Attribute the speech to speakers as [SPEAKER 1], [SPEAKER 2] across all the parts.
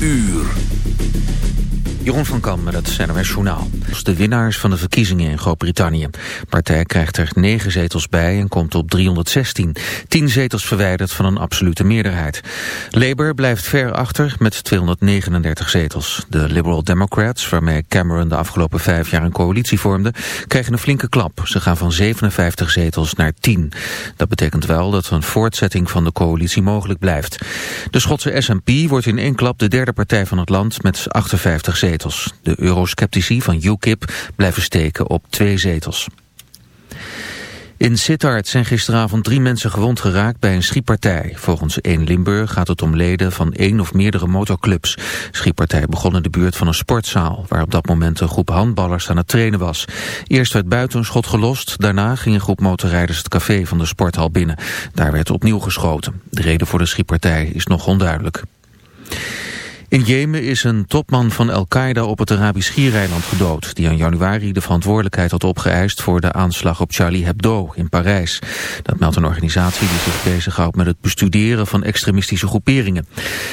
[SPEAKER 1] uur.
[SPEAKER 2] Jeroen van Kam met het NOS Journaal. De winnaars van de verkiezingen in Groot-Brittannië. Partij krijgt er 9 zetels bij en komt op 316. 10 zetels verwijderd van een absolute meerderheid. Labour blijft ver achter met 239 zetels. De Liberal Democrats, waarmee Cameron de afgelopen vijf jaar een coalitie vormde, krijgen een flinke klap. Ze gaan van 57 zetels naar 10. Dat betekent wel dat een voortzetting van de coalitie mogelijk blijft. De Schotse SNP wordt in één klap de derde partij van het land met 58 zetels. De eurosceptici van UKIP blijven steken op twee zetels. In Sittard zijn gisteravond drie mensen gewond geraakt bij een schietpartij. Volgens 1 Limburg gaat het om leden van één of meerdere motorclubs. Schietpartij begon in de buurt van een sportzaal... waar op dat moment een groep handballers aan het trainen was. Eerst werd buiten een schot gelost. Daarna ging een groep motorrijders het café van de sporthal binnen. Daar werd opnieuw geschoten. De reden voor de schietpartij is nog onduidelijk. In Jemen is een topman van Al-Qaeda op het Arabisch Schiereiland gedood... die in januari de verantwoordelijkheid had opgeëist... voor de aanslag op Charlie Hebdo in Parijs. Dat meldt een organisatie die zich bezighoudt met het bestuderen van extremistische groeperingen.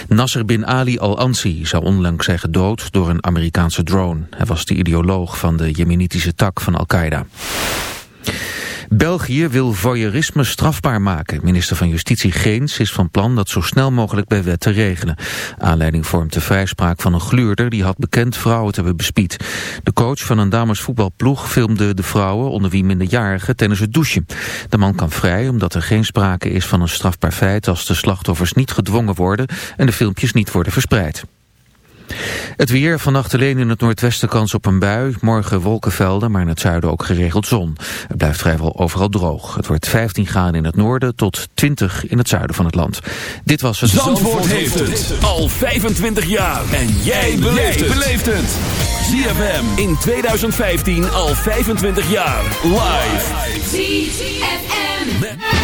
[SPEAKER 2] Nasser bin Ali al-Ansi zou onlangs zijn gedood door een Amerikaanse drone. Hij was de ideoloog van de jemenitische tak van Al-Qaeda. België wil voyeurisme strafbaar maken. Minister van Justitie Geens is van plan dat zo snel mogelijk bij wet te regelen. Aanleiding vormt de vrijspraak van een gluurder die had bekend vrouwen te hebben bespied. De coach van een damesvoetbalploeg filmde de vrouwen, onder wie minderjarigen, tijdens het douchen. De man kan vrij omdat er geen sprake is van een strafbaar feit als de slachtoffers niet gedwongen worden en de filmpjes niet worden verspreid. Het weer, vannacht alleen in het noordwesten kans op een bui. Morgen wolkenvelden, maar in het zuiden ook geregeld zon. Het blijft vrijwel overal droog. Het wordt 15 graden in het noorden tot 20 in het zuiden van het land. Dit was het...
[SPEAKER 1] Zandvoort, Zandvoort heeft het al 25 jaar. En jij beleeft het. ZFM in 2015 al 25 jaar. Live. ZFM.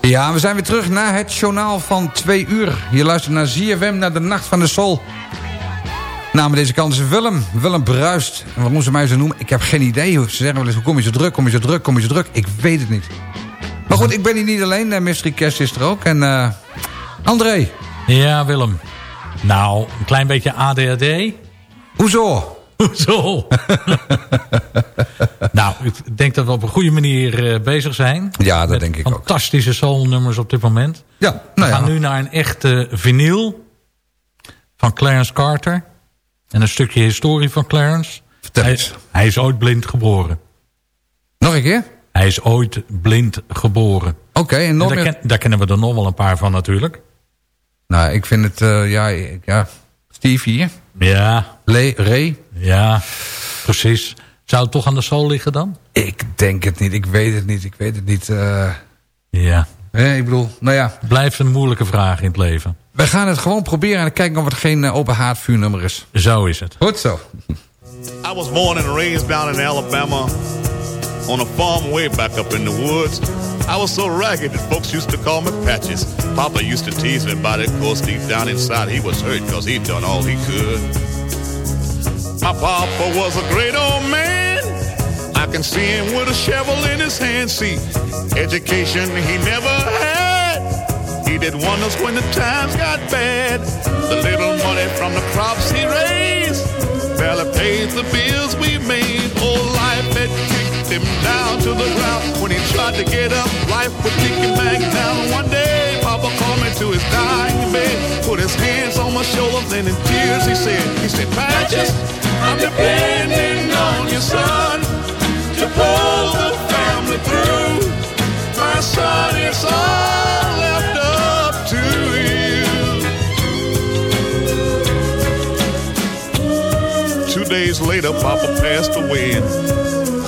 [SPEAKER 3] Ja, we zijn weer terug naar het journaal van twee uur. Je luistert naar ZFM, naar de Nacht van de Sol. Namen deze kant is Willem. Willem Bruist. En wat moesten mij zo noemen? Ik heb geen idee. Ze zeggen wel eens, hoe kom je zo druk, kom je zo druk, kom je zo druk? Ik weet het niet. Maar goed, ik ben hier niet alleen. Uh, Mystery Cash is er ook. En uh, André.
[SPEAKER 4] Ja, Willem. Nou, een klein beetje ADHD.
[SPEAKER 3] Hoezo?
[SPEAKER 4] Hoezo? nou, ik denk dat we op een goede manier uh, bezig zijn.
[SPEAKER 3] Ja, dat denk ik
[SPEAKER 4] ook. Fantastische soulnummers op dit moment.
[SPEAKER 3] Ja, nou
[SPEAKER 4] we gaan
[SPEAKER 3] ja.
[SPEAKER 4] nu naar een echte vinyl van Clarence Carter. En een stukje historie van Clarence.
[SPEAKER 3] Vertel
[SPEAKER 4] hij,
[SPEAKER 3] eens.
[SPEAKER 4] hij is ooit blind geboren.
[SPEAKER 3] Nog een keer?
[SPEAKER 4] Hij is ooit blind geboren.
[SPEAKER 3] Oké, okay, en nog
[SPEAKER 4] en daar,
[SPEAKER 3] meer...
[SPEAKER 4] ken, daar kennen we er nog wel een paar van natuurlijk.
[SPEAKER 3] Nou, ik vind het, uh, ja, ja, Steve hier.
[SPEAKER 4] Ja.
[SPEAKER 3] Le Ray.
[SPEAKER 4] Ja, precies. Zou het toch aan de soul liggen dan?
[SPEAKER 3] Ik denk het niet. Ik weet het niet. Ik weet het niet. Uh...
[SPEAKER 4] Ja.
[SPEAKER 3] Nee, ik bedoel, nou ja.
[SPEAKER 4] Blijft een moeilijke vraag in het leven.
[SPEAKER 3] We gaan het gewoon proberen en kijken of het geen uh, open haardvuurnummer is.
[SPEAKER 4] Zo is het.
[SPEAKER 3] Goed zo.
[SPEAKER 5] I was born and raised down in Alabama on a farm way back up in the woods. I was so ragged that folks used to call me Patches. Papa used to tease me about it, cause deep down inside he was hurt cause he'd done all he could. My papa was a great old man. I can see him with a shovel in his hand. See, education he never had. He did wonders when the times got bad. The little money from the crops he raised barely paid the bills we made. Oh, life had kicked him down to the ground. When he tried to get up, life would kick him back down. One day, Papa called me to his dying bed, put his hands on my shoulders, and in tears he said, he said, Patches, I'm depending on your son to pull the family through. My son, it's all left up to you. Two days later, Papa passed away,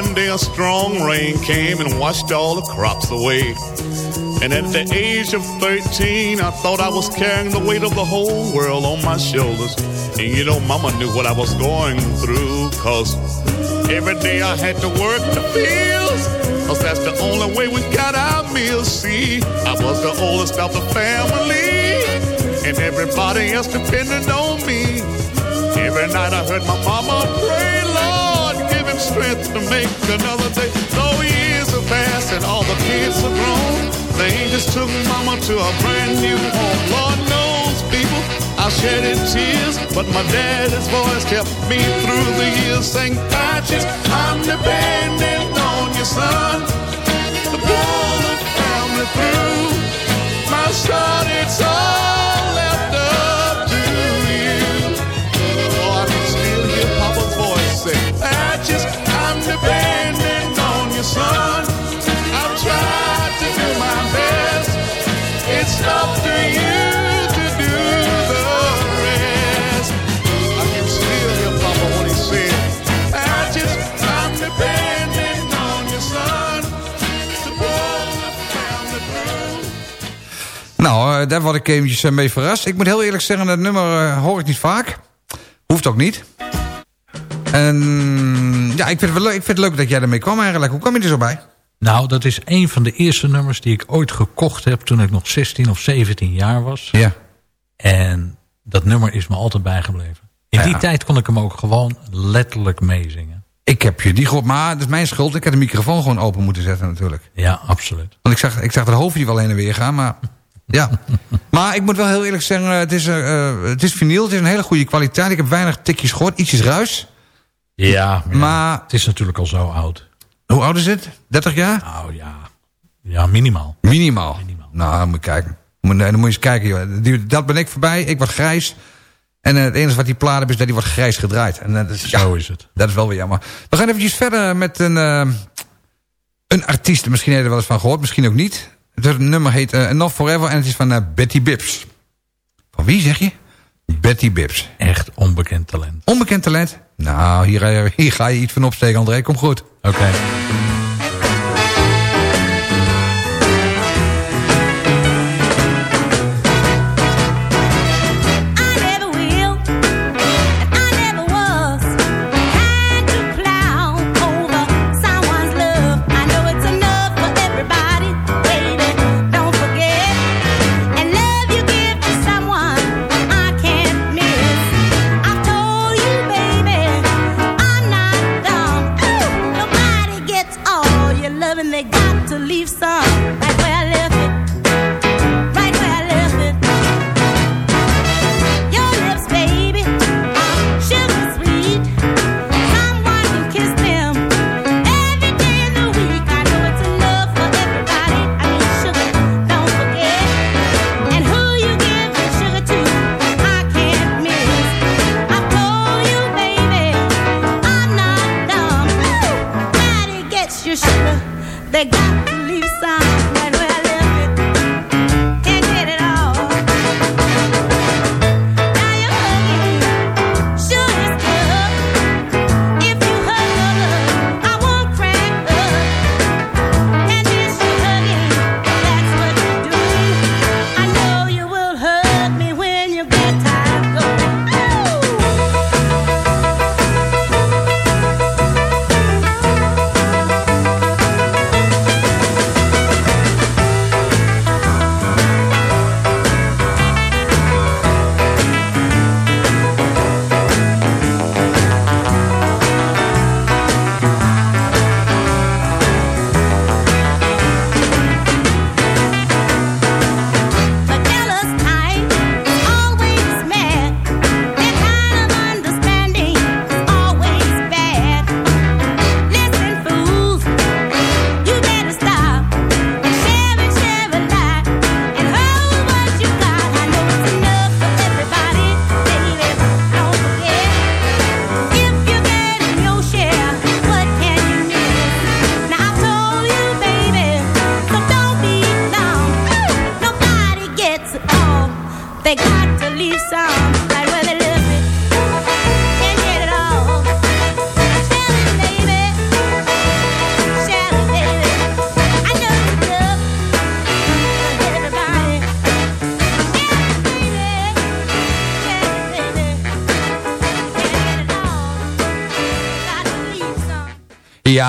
[SPEAKER 5] One day a strong rain came and washed all the crops away. And at the age of 13, I thought I was carrying the weight of the whole world on my shoulders. And you know, Mama knew what I was going through, cause every day I had to work the fields. Cause that's the only way we got our meals. See, I was the oldest of the family, and everybody else depended on me. Every night I heard my mama pray, Lord, give him strength to make another day. Though years have passed and all the kids are grown, they just took mama to a brand new home. Lord knows, people, I shedded tears, but my daddy's voice kept me through the years. Saying, Patches, I'm depending on your son, the blood of me through.
[SPEAKER 3] Nou, eh, daar word ik eventjes eh, mee verrast. Ik moet heel eerlijk zeggen, dat nummer eh, hoor ik niet vaak. Hoeft ook niet. En ja, ik vind, het wel leuk, ik vind het leuk dat jij ermee kwam eigenlijk. Hoe kwam je er zo bij?
[SPEAKER 4] Nou, dat is een van de eerste nummers die ik ooit gekocht heb... toen ik nog 16 of 17 jaar was.
[SPEAKER 3] Ja.
[SPEAKER 4] En dat nummer is me altijd bijgebleven. In die tijd kon ik hem ook gewoon letterlijk meezingen.
[SPEAKER 3] Ik heb je die gehoord, maar dat is mijn schuld. Ik had de microfoon gewoon open moeten zetten natuurlijk.
[SPEAKER 4] Ja, absoluut.
[SPEAKER 3] Want ik zag, ik zag het hoofdje wel heen en weer gaan, maar... Ja. maar ik moet wel heel eerlijk zeggen, het is, eh, eh, het is vinyl. Het is een hele goede kwaliteit. Ik heb weinig tikjes gehoord, ietsjes ruis.
[SPEAKER 4] Ja,
[SPEAKER 3] Maar-
[SPEAKER 4] het is natuurlijk al zo oud.
[SPEAKER 3] Hoe oud is het? 30 jaar?
[SPEAKER 4] Nou ja, ja minimaal.
[SPEAKER 3] Minimaal.
[SPEAKER 4] Minimaal.
[SPEAKER 3] Nou, dan moet je kijken. Moet, dan moet je eens kijken. Joh. Dat ben ik voorbij. Ik word grijs. En eh, het enige wat die plaat heeft is dat die wordt grijs gedraaid. En eh, dat is,
[SPEAKER 4] Zo
[SPEAKER 3] ja,
[SPEAKER 4] is het.
[SPEAKER 3] dat is wel weer jammer. We gaan eventjes verder met een, eh, een artiest. Misschien heb je er wel eens van gehoord, misschien ook niet. Het nummer heet uh, Enough Forever en het is van eh, Betty Bibbs. Van wie zeg je? Betty Bibbs.
[SPEAKER 4] Echt onbekend talent.
[SPEAKER 3] Onbekend talent? Nou, hier, eh, hier ga je iets van opsteken, André. Kom goed.
[SPEAKER 4] Oké.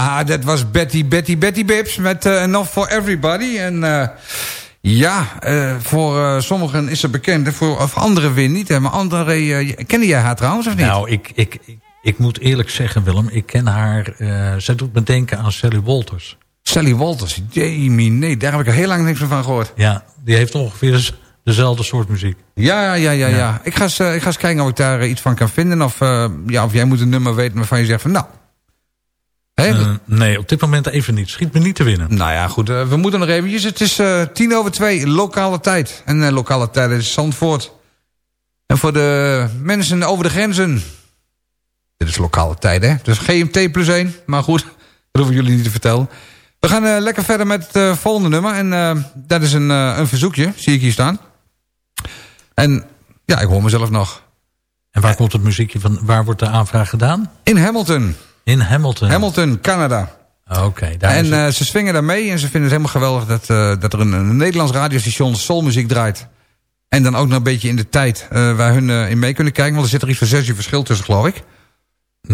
[SPEAKER 3] Ja, dat was Betty, Betty, Betty Bibbs met eh, Enough for Everybody. En eh, ja, eh, voor sommigen is ze bekend, en voor of anderen weer niet. Hè. Maar André, eh, kende jij haar trouwens of niet?
[SPEAKER 4] Nou, ik, ik, ik, ik moet eerlijk zeggen, Willem, ik ken haar... zij doet me denken aan Sally Walters.
[SPEAKER 3] Sally Walters, Jamie, nee, daar heb ik heel lang niks meer van gehoord.
[SPEAKER 4] Ja, die heeft ongeveer dezelfde soort muziek.
[SPEAKER 3] Ja, ja, ja, ja.
[SPEAKER 4] Ja.
[SPEAKER 3] Ik, ga eens, ik ga eens kijken of ik daar iets van kan vinden. Of, ja, of jij moet een nummer weten waarvan je zegt van nou...
[SPEAKER 4] Eh, nee, op dit moment even niet. Schiet me niet te winnen.
[SPEAKER 3] Nou ja, goed. eh, we moeten nog eventjes. Het is eh, tien over twee, lokale tijd. En lokale tijd is Zandvoort. En voor de mensen over de grenzen... Dit is lokale tijd, hè? Dus GMT plus één. Maar goed, dat hoeven jullie niet te vertellen. We gaan lekker verder met het volgende nummer. En dat is een, een verzoekje, zie ik hier staan. En ja, ik hoor mezelf nog.
[SPEAKER 4] En waar komt het muziekje van? Waar wordt de aanvraag gedaan?
[SPEAKER 3] In Hamilton.
[SPEAKER 4] In Hamilton.
[SPEAKER 3] Hamilton, Canada.
[SPEAKER 4] Oké, daar is
[SPEAKER 3] En eh, ze swingen daar mee en ze vinden het helemaal geweldig dat, eh, dat er een, een Nederlands radiostation soulmuziek draait. En dan ook nog een beetje in de tijd eh, waar hun in mee kunnen kijken. Want er zit er iets van zes uur verschil tussen, geloof ik.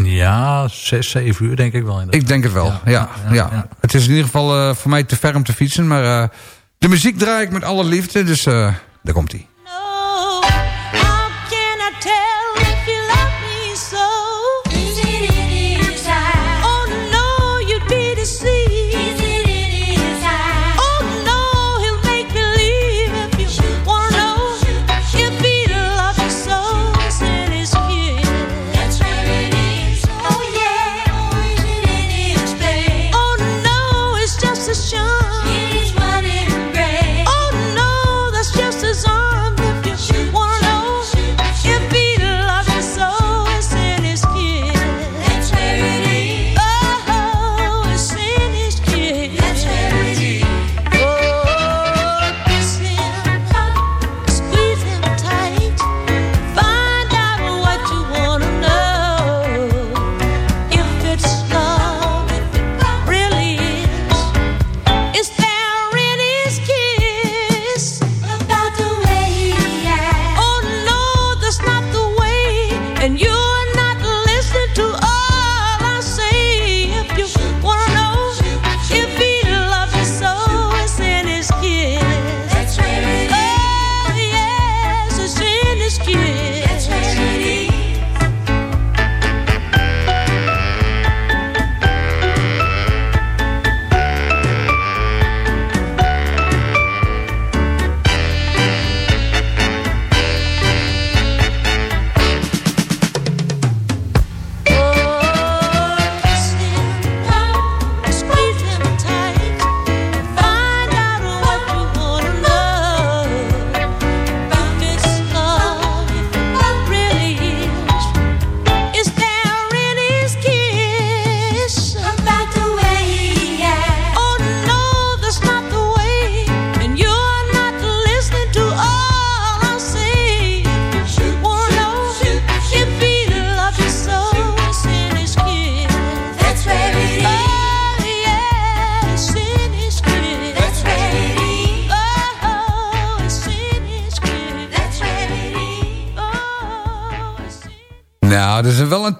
[SPEAKER 4] Ja, zes, zeven uur denk ik wel. inderdaad.
[SPEAKER 3] Ik denk het wel, ja.
[SPEAKER 4] Ja,
[SPEAKER 3] ja,
[SPEAKER 4] ja, ja.
[SPEAKER 3] Het is in ieder geval voor mij te ver om te fietsen. Maar de muziek draai ik met alle liefde, dus daar komt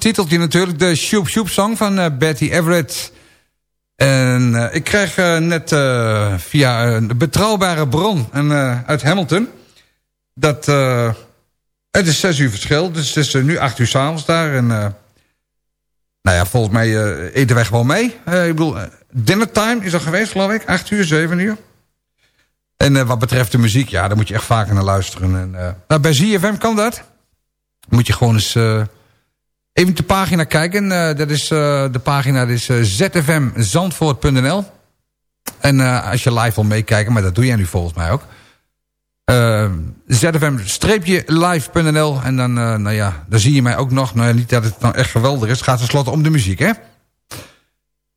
[SPEAKER 3] titeltje natuurlijk. De Shoop Shoop Song van eh, Betty Everett. En eh, ik krijg eh, net via een betrouwbare bron en, uit Hamilton... dat het is zes uur verschil. Dus het is nu acht uur s'avonds daar. En nou ja, volgens mij eten wij gewoon mee. Ik bedoel, dinnertime is al geweest, geloof ik. Acht uur, zeven uur. En wat betreft de muziek, ja, daar moet je echt vaker naar luisteren. En, nou, bij ZFM kan dat. Moet je gewoon eens even de pagina kijken. Eh, dat is, eh, de pagina is eh, zfmzandvoort.nl. En als je live wil meekijken, maar dat doe jij nu volgens mij ook. eh zfm-live.nl en dan, nou ja, dan zie je mij ook nog. Nou niet dat het dan echt geweldig is. Het gaat tenslotte om de muziek, hè?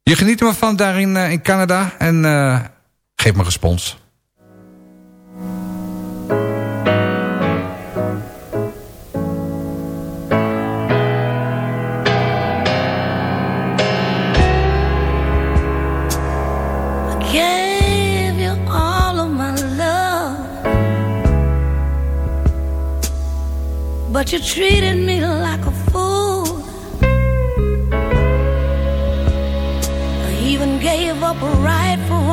[SPEAKER 3] Je geniet er maar van daar in, eh, in Canada. En geef me respons.
[SPEAKER 6] But you treated me like a fool. I even gave up a ride for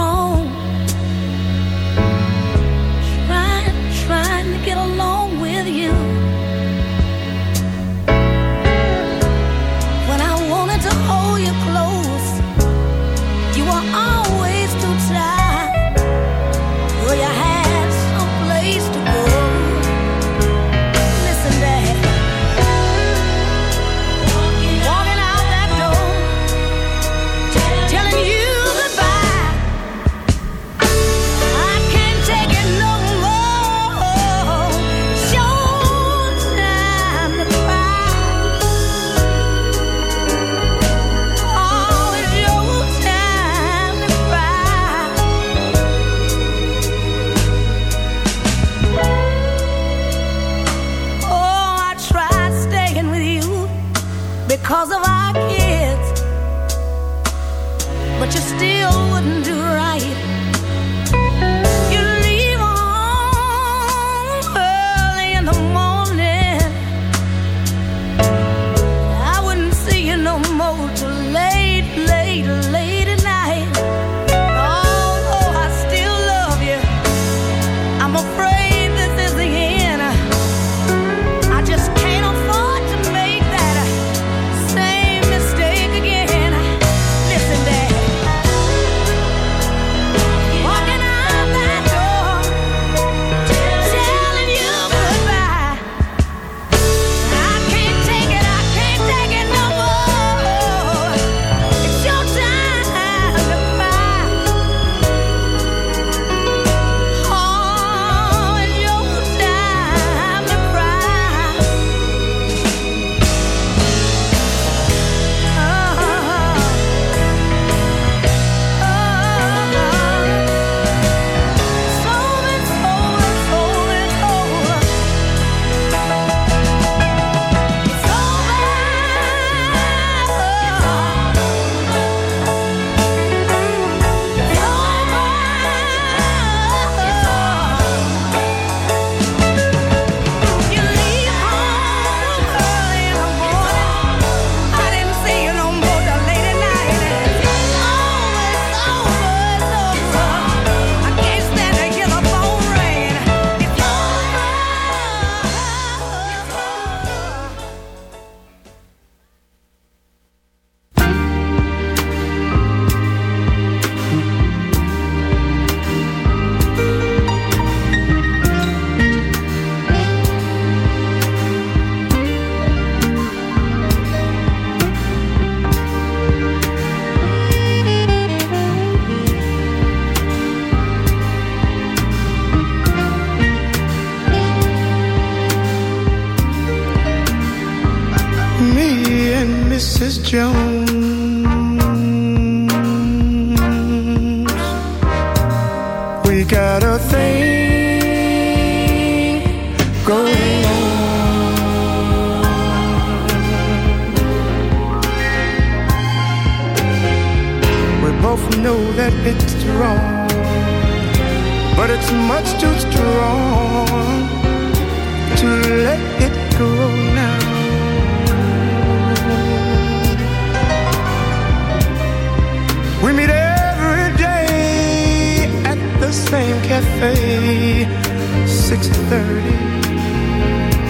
[SPEAKER 7] 30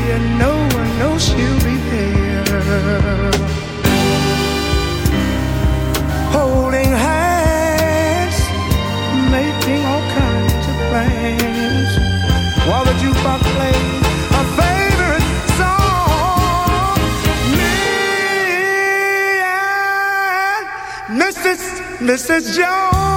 [SPEAKER 7] and no one knows she'll be there Holding hands Making all kinds of plans While the jukebox plays a favorite song Me and Mrs. Mrs. Jones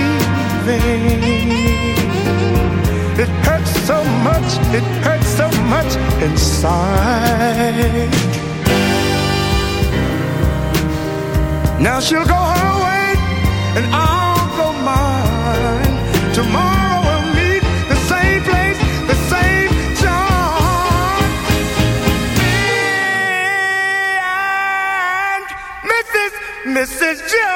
[SPEAKER 7] It hurts so much, it hurts so much inside. Now she'll go her way, and I'll go mine. Tomorrow we'll meet the same place, the same time. Me and Mrs. Mrs. Jones.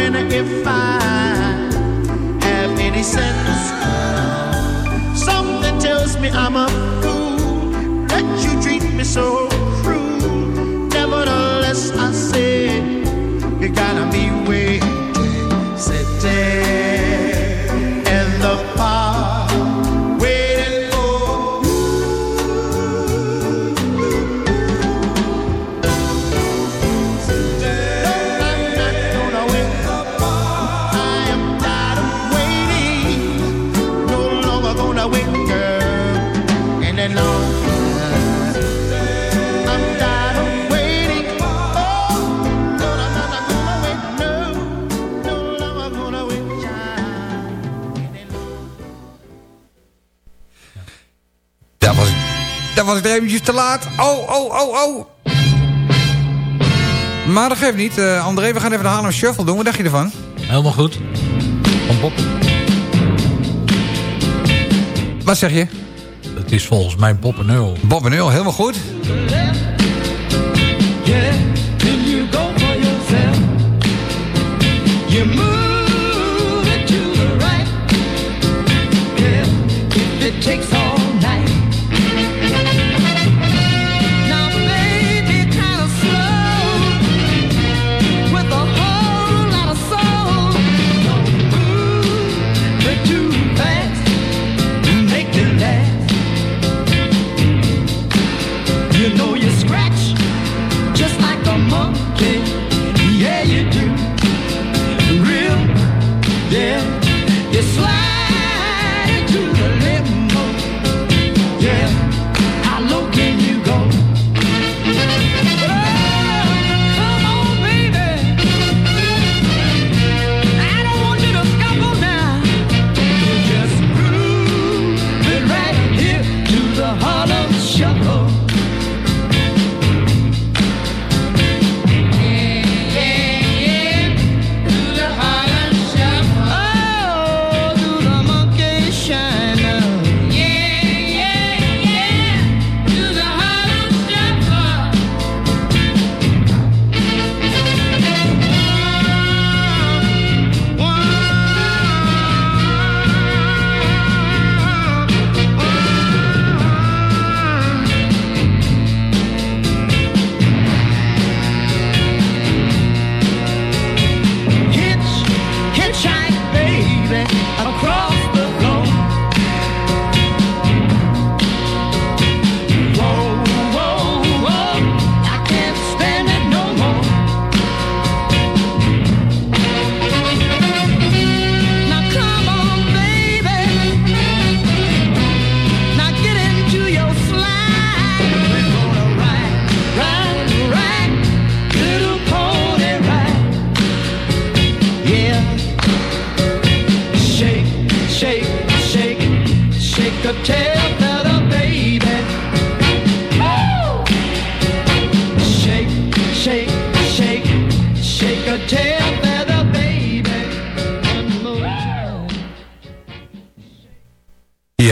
[SPEAKER 8] minute if I have any sense. Something tells me I'm a fool that you treat me so cruel. Nevertheless, I say you gotta be waiting, sitting.
[SPEAKER 3] Daar was ik er eventjes te laat. Oh, oh, oh, oh. Maar dat geeft niet. Eh, André, we gaan even de Harlem Shuffle doen. Wat dacht je ervan?
[SPEAKER 4] Helemaal goed. Van Bob.
[SPEAKER 3] Wat zeg je?
[SPEAKER 4] Het is volgens mij Bob en Earl.
[SPEAKER 3] Bob en Earl, helemaal goed.
[SPEAKER 9] Yeah, you go for yourself. You move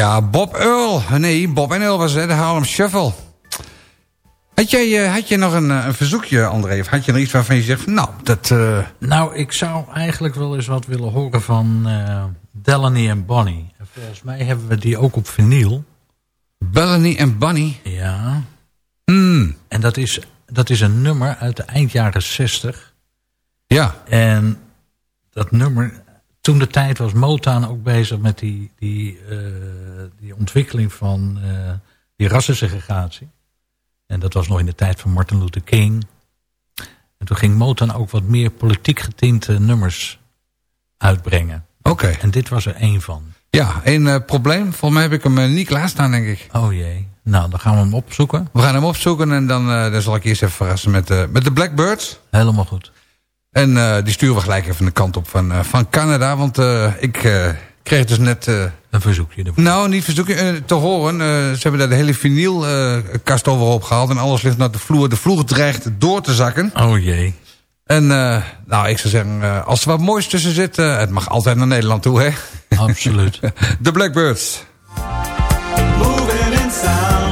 [SPEAKER 3] Ja, Bob Earl. Nee, Bob en Earl was het, de Harlem Shuffle. Had jij, eh, had je nog een, eh, een verzoekje, André? Of had je nog iets waarvan je zegt, nou, dat... eh,
[SPEAKER 4] Nou, ik zou eigenlijk wel eens wat willen horen van eh Delaney en Bonnie. En volgens mij hebben we die ook op vinyl.
[SPEAKER 3] Bellany en Bunny.
[SPEAKER 4] Ja.
[SPEAKER 3] Hmm,
[SPEAKER 4] En dat is, dat is een nummer uit de eind jaren 60.
[SPEAKER 3] ja.
[SPEAKER 4] En dat nummer, toen de tijd was Motown ook bezig met die, die, eh, die ontwikkeling van eh, die rassensegregatie. En dat was nog in de tijd van Martin Luther King. En toen ging Motown ook wat meer politiek getinte nummers uitbrengen.
[SPEAKER 3] Oké.
[SPEAKER 4] En dit was er één van.
[SPEAKER 3] Ja, één eh, probleem. Volgens mij heb ik hem niet klaarstaan, denk ik.
[SPEAKER 4] Oh jee. Nou, dan gaan we hem opzoeken.
[SPEAKER 3] We gaan hem opzoeken en dan, dan zal ik eerst even verrassen met, met de Blackbirds.
[SPEAKER 4] Helemaal goed.
[SPEAKER 3] En eh, die sturen we gelijk even de kant op van, eh, van Canada. Want eh, ik eh, kreeg dus net... eh,
[SPEAKER 4] Een verzoekje ervoor.
[SPEAKER 3] nou, niet verzoeken eh, te horen. eh, ze hebben daar de hele vinylkast over opgehaald. En alles ligt naar de vloer. De vloer dreigt door te zakken.
[SPEAKER 4] Oh jee.
[SPEAKER 3] En eh, nou, ik zou zeggen, eh, als er wat moois tussen zit... het mag altijd naar Nederland toe, hè?
[SPEAKER 4] Absoluut.
[SPEAKER 3] De Blackbirds.
[SPEAKER 10] moving in sound.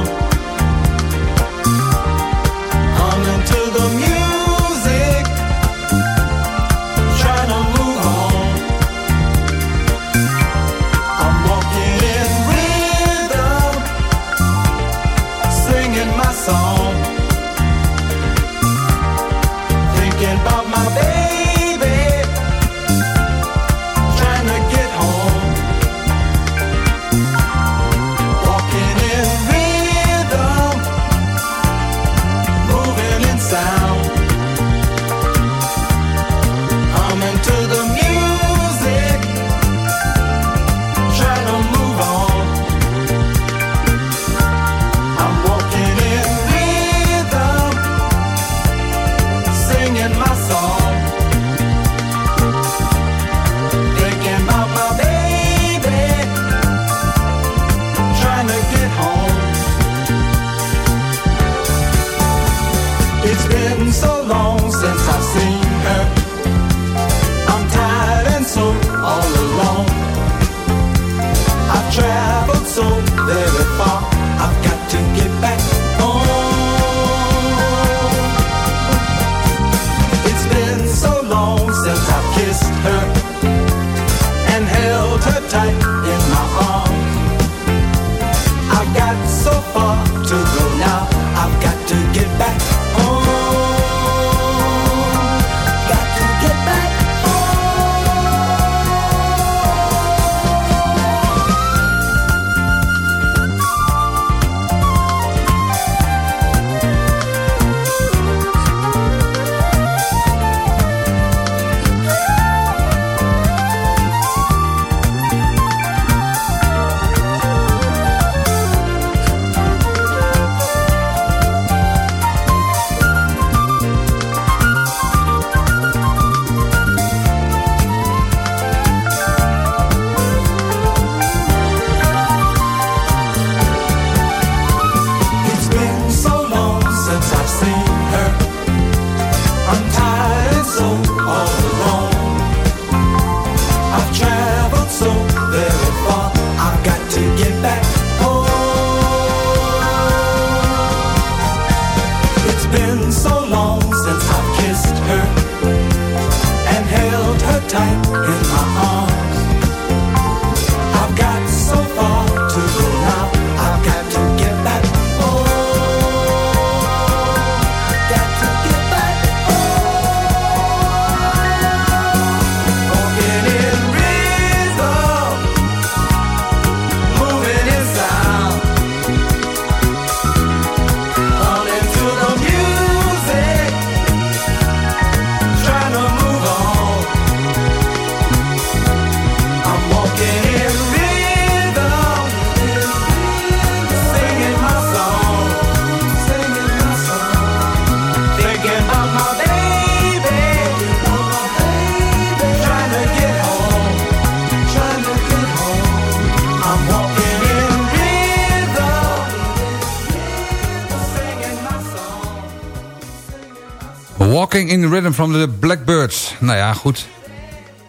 [SPEAKER 3] Walking in the Rhythm from the Blackbirds. Nou ja, goed.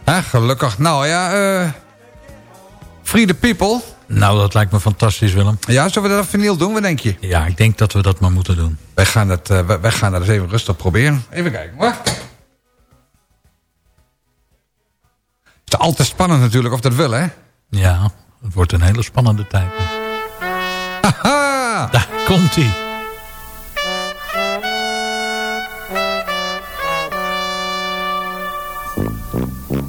[SPEAKER 3] Hè, gelukkig. Nou ja, eh... Free the People.
[SPEAKER 4] Nou, dat lijkt me fantastisch, Willem.
[SPEAKER 3] Ja, zullen we dat vinyl doen? Wat denk je?
[SPEAKER 4] Ja, ik denk dat we dat maar moeten doen.
[SPEAKER 3] Wij gaan, dat, eh, wij, wij gaan dat eens even rustig proberen. Even kijken hoor. Het is altijd spannend natuurlijk of dat wil, hè?
[SPEAKER 4] Ja, het wordt een hele spannende tijd.
[SPEAKER 3] Haha!
[SPEAKER 4] Daar komt hij.
[SPEAKER 3] Mm-hmm.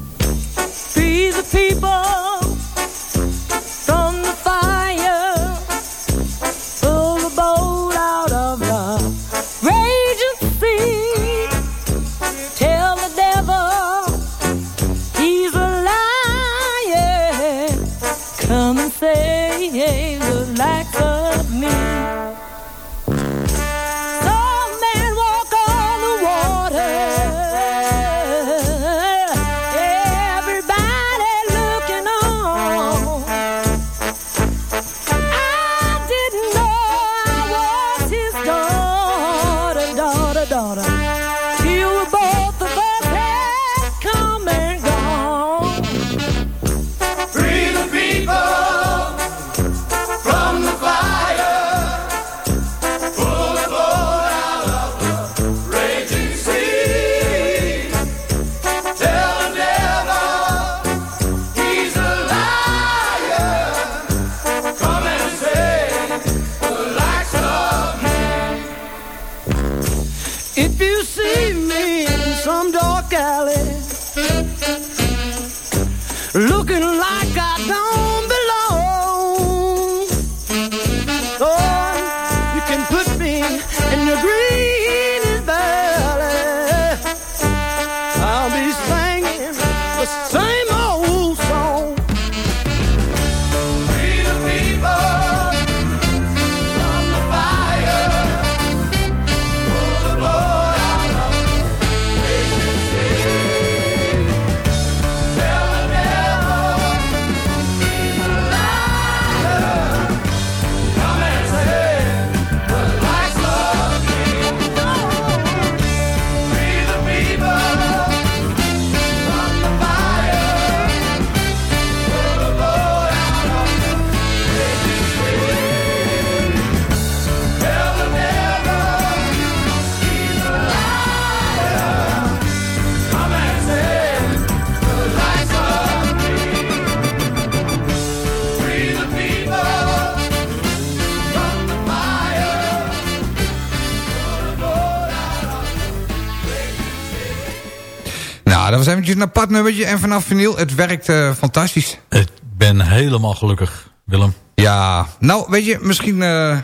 [SPEAKER 3] Eventjes een apart nummertje. En vanaf vinyl, het werkt eh, fantastisch.
[SPEAKER 4] Ik ben helemaal gelukkig, Willem.
[SPEAKER 3] Ja, nou, weet je, misschien, eh,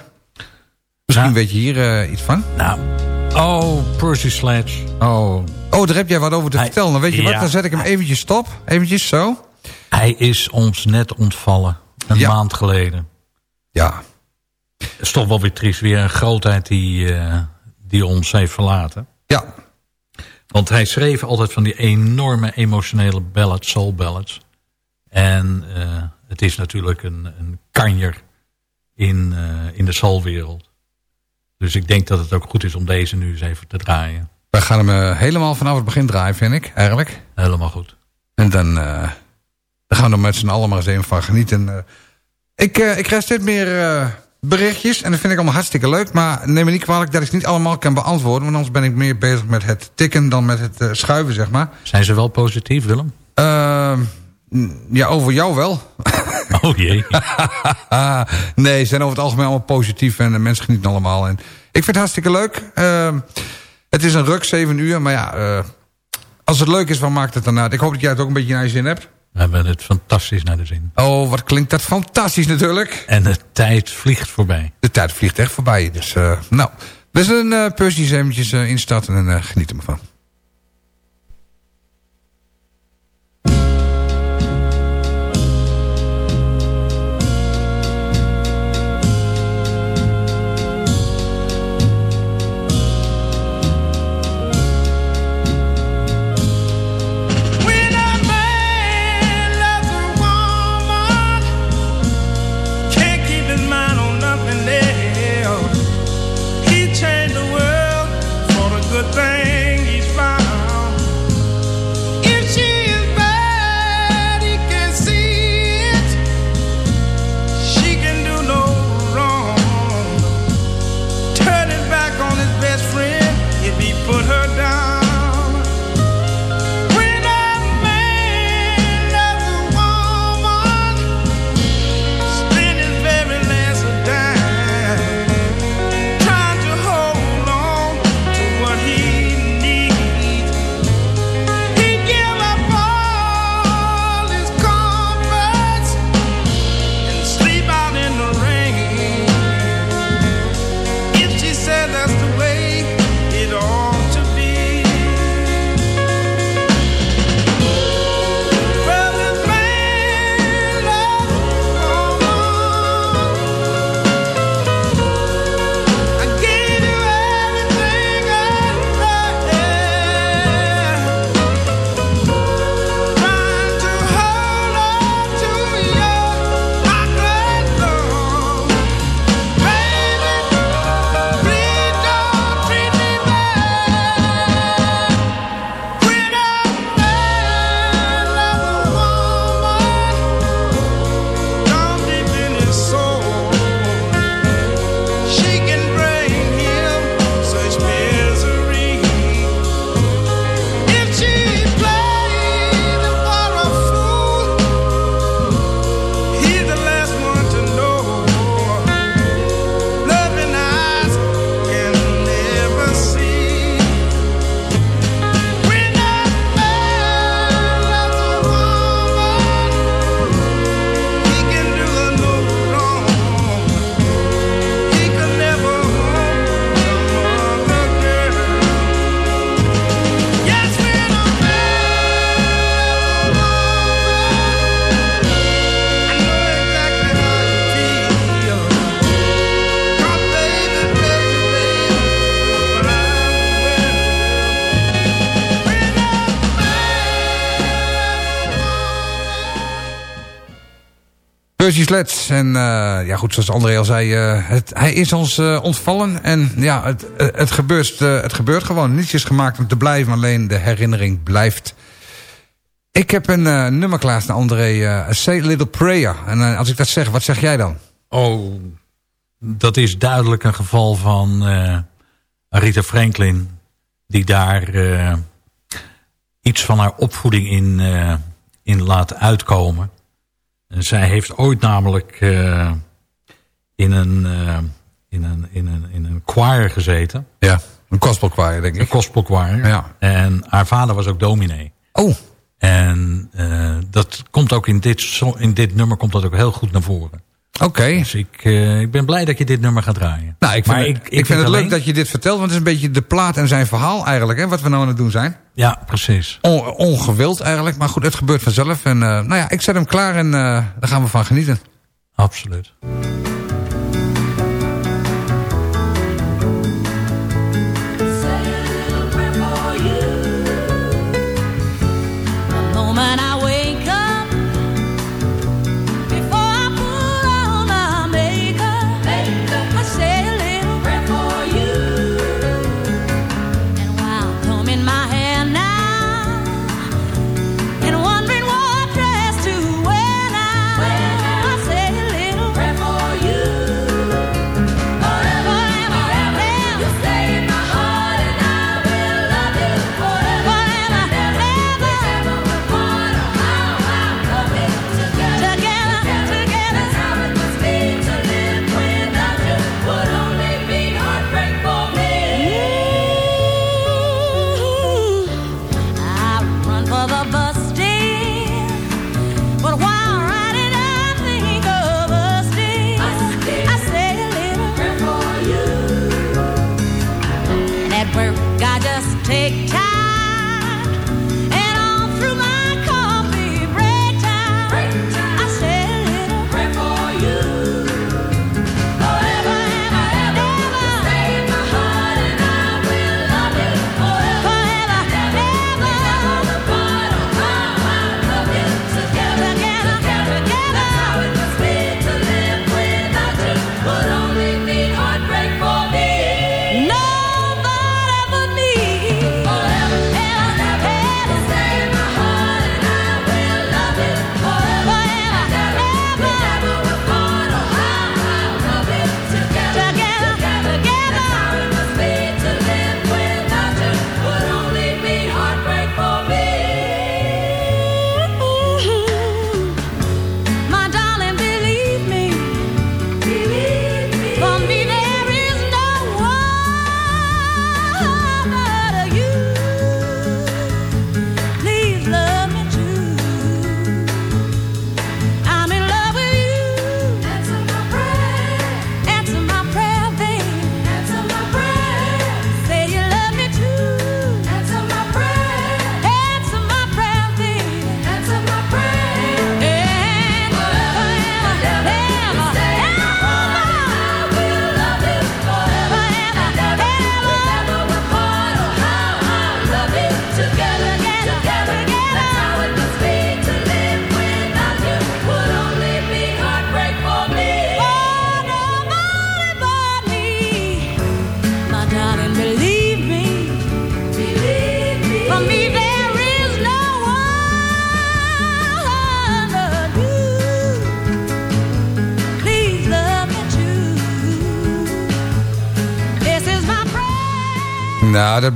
[SPEAKER 3] misschien
[SPEAKER 4] Ja.
[SPEAKER 3] weet je hier eh, iets van.
[SPEAKER 4] Nou, oh, Percy Sledge.
[SPEAKER 3] Oh. oh, daar heb jij wat over te
[SPEAKER 4] Hij-
[SPEAKER 3] vertellen. Dan weet je wat, dan zet ik hem eventjes stop. Eventjes zo.
[SPEAKER 4] Hij is ons net ontvallen. Een
[SPEAKER 3] Ja.
[SPEAKER 4] maand geleden.
[SPEAKER 3] Ja,
[SPEAKER 4] Het is toch wel weer triest. Weer een grootheid die, die ons heeft verlaten.
[SPEAKER 3] ja,
[SPEAKER 4] Want hij schreef altijd van die enorme emotionele ballads, soul ballads. En eh, het is natuurlijk een, een kanjer in, eh, in de soulwereld. Dus ik denk dat het ook goed is om deze nu eens even te draaien.
[SPEAKER 3] wij gaan hem eh, helemaal vanaf het begin draaien, vind ik, eigenlijk.
[SPEAKER 4] Helemaal goed.
[SPEAKER 3] En dan, dan gaan we er met z'n allen maar eens even van genieten. Ik, ik krijg steeds meer berichtjes en dat vind ik allemaal hartstikke leuk. Maar neem me niet kwalijk dat ik ze niet allemaal kan beantwoorden. Want anders ben ik meer bezig met het tikken dan met het eh, schuiven, zeg maar.
[SPEAKER 4] Zijn ze wel positief, Willem?
[SPEAKER 3] Ehm, ja, over jou wel.
[SPEAKER 4] Oh jee.
[SPEAKER 3] nee, ze zijn over het algemeen allemaal positief en de mensen genieten allemaal. En ik vind het hartstikke leuk. Ehm, het is een ruk, zeven uur. Maar ja, eh, als het leuk is, wat maakt het dan uit? Ik hoop dat jij het ook een beetje naar je zin hebt.
[SPEAKER 4] We hebben het fantastisch naar de zin.
[SPEAKER 3] Oh, wat klinkt dat fantastisch natuurlijk.
[SPEAKER 4] En de tijd vliegt voorbij.
[SPEAKER 3] De tijd vliegt echt voorbij. Dus, eh, nou, we zullen uh, Percy eens eventjes eh, instarten en eh, genieten ervan. Sledge. En eh, ja goed, zoals André al zei, eh, hij is ons eh, ontvallen. En ja, het, het, gebeurt, het gebeurt gewoon. Niets is gemaakt om te blijven, alleen de herinnering blijft. Ik heb een nummer klaarstaan, André. Say a Little Prayer. En als ik dat zeg, wat zeg jij dan?
[SPEAKER 6] Oh, dat is duidelijk een geval van Rita Franklin... die daar iets van haar opvoeding in, in laat uitkomen. En zij heeft ooit namelijk eh, in, een, eh, in, een, in, een, in een choir gezeten.
[SPEAKER 3] Ja, een gospel choir, denk
[SPEAKER 6] Een
[SPEAKER 3] ik.
[SPEAKER 6] gospel choir.
[SPEAKER 3] Ja.
[SPEAKER 6] En haar vader was ook dominee.
[SPEAKER 3] Oh,
[SPEAKER 6] En eh, dat komt ook in dit, in dit nummer komt dat ook heel goed naar voren.
[SPEAKER 3] Oké.
[SPEAKER 6] Dus ik, eh, ik ben blij dat je dit nummer gaat draaien.
[SPEAKER 3] Nou, ik vind,
[SPEAKER 6] Maar
[SPEAKER 3] het, ik, vind het
[SPEAKER 6] alleen-
[SPEAKER 3] leuk dat je dit vertelt, want het is een beetje de plaat en zijn verhaal eigenlijk, hè, wat we nou aan het doen zijn.
[SPEAKER 6] Ja, precies.
[SPEAKER 3] On, ongewild eigenlijk, maar goed, het gebeurt vanzelf. En eh, nou ja, ik zet hem klaar en eh, daar gaan we van genieten.
[SPEAKER 6] Absoluut.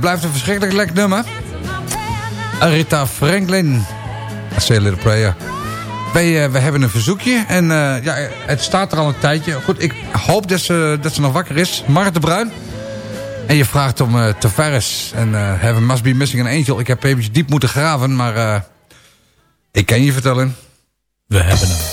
[SPEAKER 3] Dat blijft een verschrikkelijk lekker nummer. Rita Franklin. Say a Little Prayer. Wij, eh, we hebben een verzoekje. En eh, ja, het staat er al een tijdje. Goed, ik hoop dat ze, dat ze nog wakker is. Mark de Bruin. En je vraagt om eh Tavares. En eh Heaven Must Be Missing an Angel. Ik heb eventjes diep moeten graven. Maar ik kan je vertellen.
[SPEAKER 6] We hebben hem.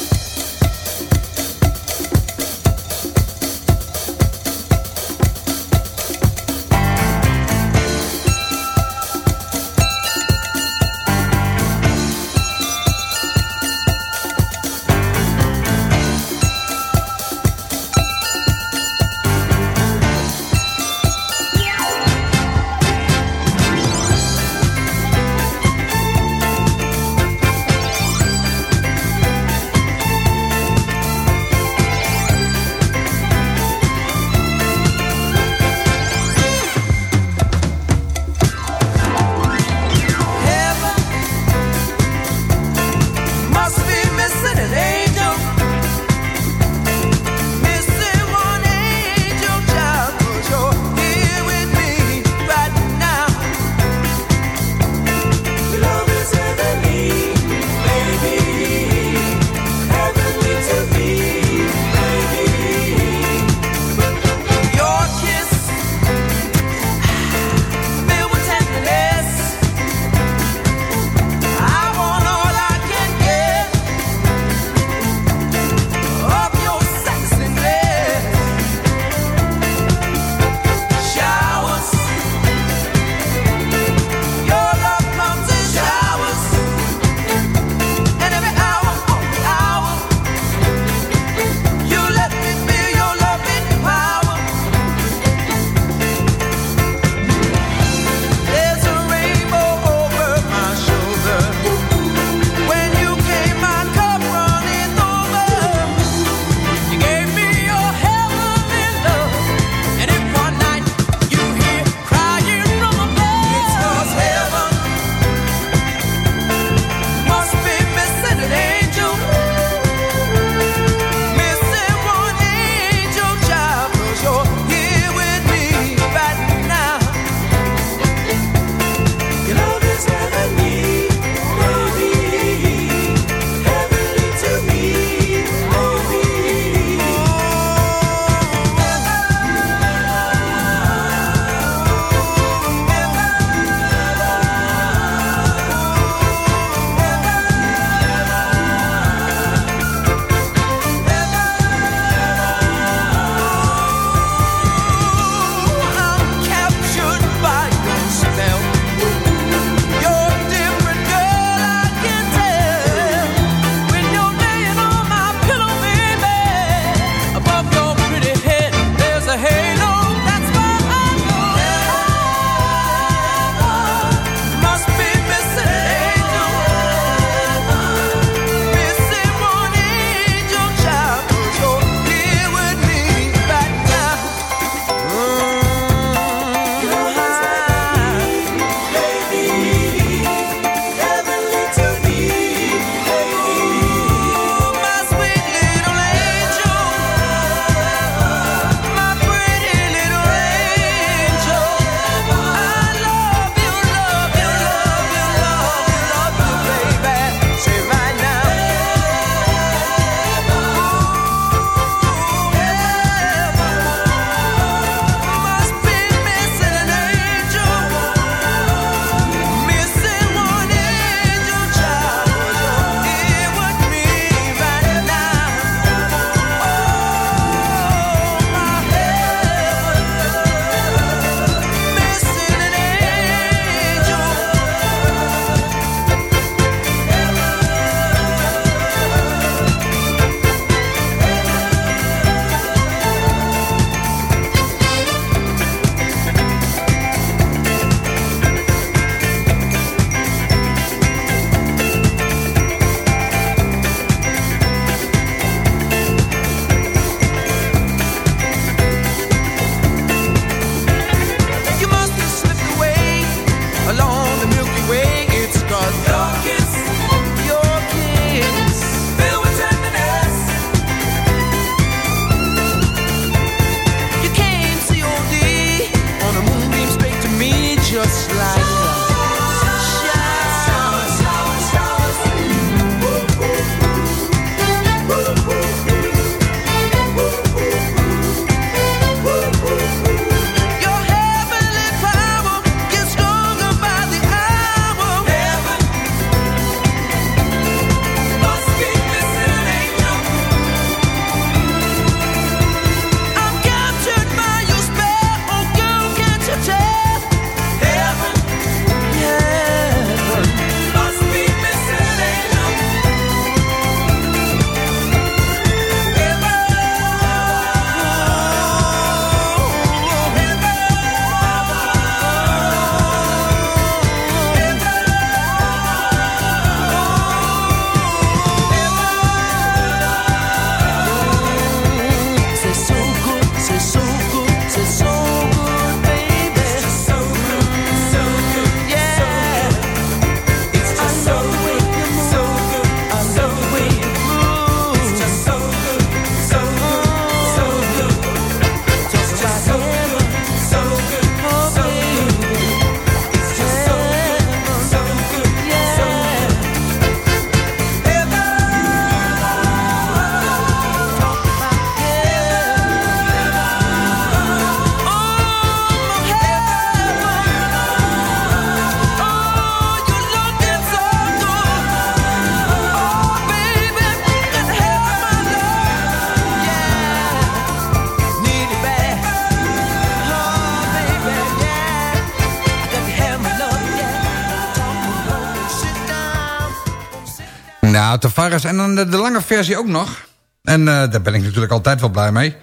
[SPEAKER 3] Tavares en dan de, de lange versie ook nog. En eh, daar ben ik natuurlijk altijd wel blij mee.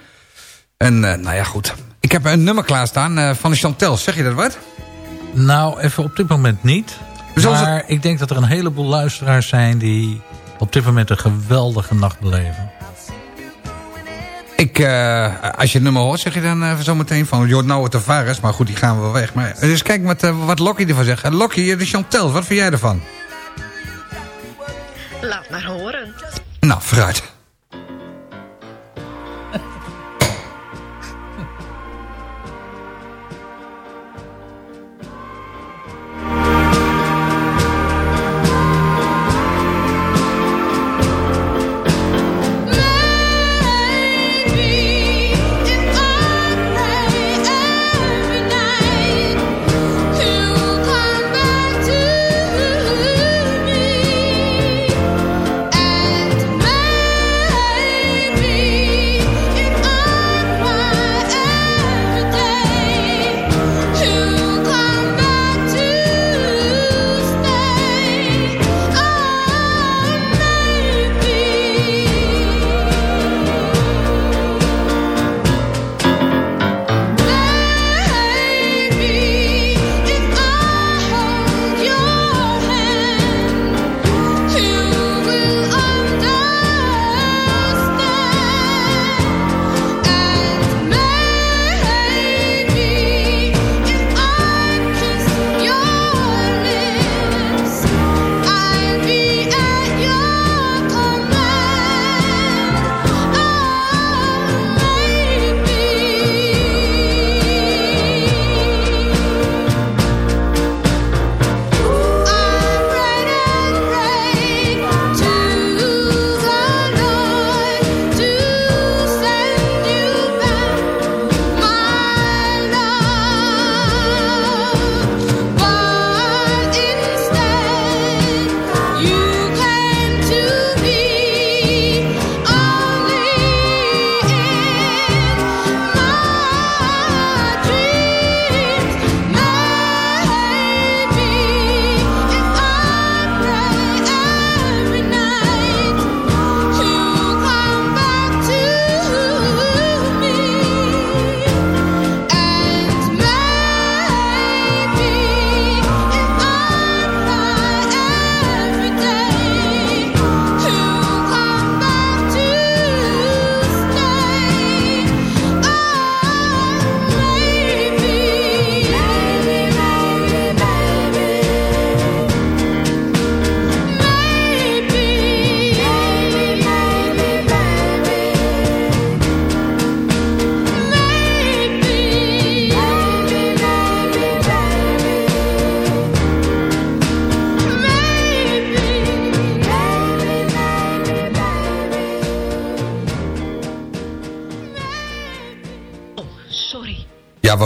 [SPEAKER 3] En eh, nou ja, goed. Ik heb een nummer klaarstaan eh van Chantel. Zeg je dat wat?
[SPEAKER 4] Nou, even op dit moment niet. Maar ik denk dat er een heleboel luisteraars zijn... die op dit moment een geweldige nacht beleven.
[SPEAKER 3] Ik, als je het nummer hoort, zeg je dan even zo meteen van... Hoort nou Tavares, maar goed, die gaan we wel weg. Maar eens kijken wat, eh, wat Lokkie ervan zegt. Uh, Lokkie, de Chantel, wat vind jij ervan?
[SPEAKER 11] Maar horen.
[SPEAKER 3] Nou, vooruit.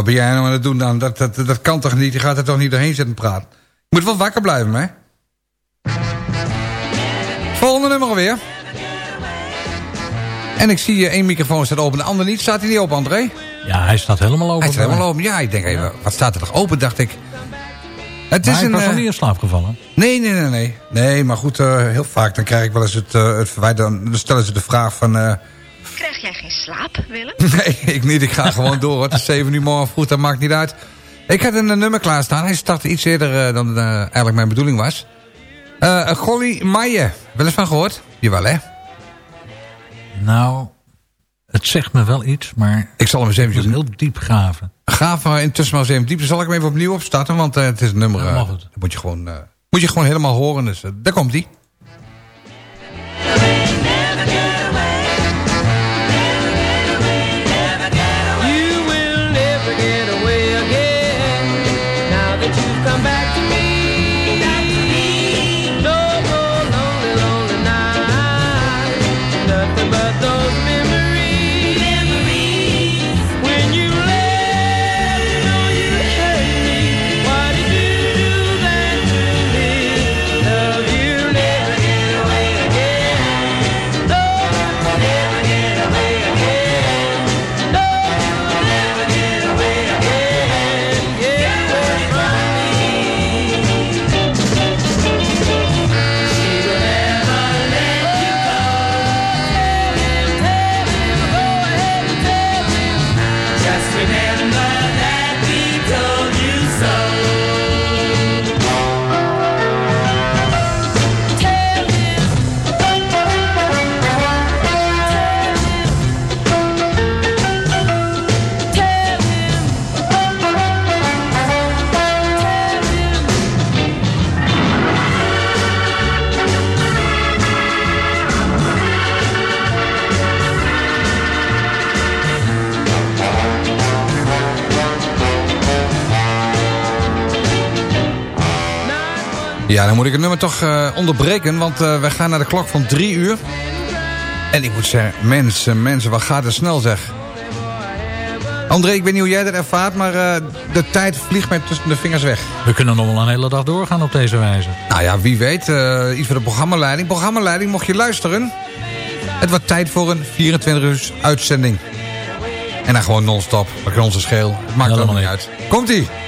[SPEAKER 3] Ben jij nou aan het doen dan? Dat, dat, dat kan toch niet? Je gaat er toch niet doorheen zitten praten? Je moet wel wakker blijven, hè? Volgende nummer alweer. En ik zie je één microfoon staat open, de ander niet. Staat hij niet open, André?
[SPEAKER 4] Ja, hij staat helemaal open.
[SPEAKER 3] Hij staat helemaal open. Ja, ik denk even, wat staat er toch open, dacht ik. Het
[SPEAKER 4] Maar
[SPEAKER 3] is
[SPEAKER 4] ik
[SPEAKER 3] een...
[SPEAKER 4] was nog
[SPEAKER 3] eh,
[SPEAKER 4] niet in slaap gevallen.
[SPEAKER 3] Nee, nee, nee, nee. Nee, maar goed, eh, heel vaak dan krijg ik wel eens het, eh, het verwijt. Dan, stellen ze de vraag van...
[SPEAKER 11] Krijg jij geen slaap, Willem?
[SPEAKER 3] nee, ik niet. Ik ga gewoon door. Het is 7 uur morgen vroeg, dat maakt niet uit. Ik had een, eh, nummer klaarstaan. Hij startte iets eerder eh, dan eh, eigenlijk mijn bedoeling was. Eh Golly Maier. Wel eens van gehoord? Jawel, hè?
[SPEAKER 4] Nou, het zegt me wel iets, maar
[SPEAKER 3] Ik zal hem eens even
[SPEAKER 4] heel diep graven.
[SPEAKER 3] Gaaf, maar intussen maar eens even diep. Dan zal ik hem even opnieuw opstarten, want eh, het is een nummer...
[SPEAKER 4] Ja, mag het.
[SPEAKER 3] dat moet je gewoon, eh, moet je gewoon helemaal horen. Dus daar komt
[SPEAKER 9] But those
[SPEAKER 3] moet ik het nummer toch eh, onderbreken, want eh, we gaan naar de klok van drie uur. En ik moet zeggen, mensen, mensen, wat gaat het snel zeg. André, ik weet niet hoe jij dat ervaart, maar eh, de tijd vliegt mij tussen de vingers weg.
[SPEAKER 4] We kunnen nog wel een hele dag doorgaan op deze wijze.
[SPEAKER 3] Nou ja, wie weet, iets voor de programmaleiding. Programmaleiding, mocht je luisteren. Het wordt tijd voor een 24 uur uitzending. En dan gewoon non-stop, wat kan onze scheel. Het maakt
[SPEAKER 4] Helemaal
[SPEAKER 3] allemaal niet uit. Komt-ie!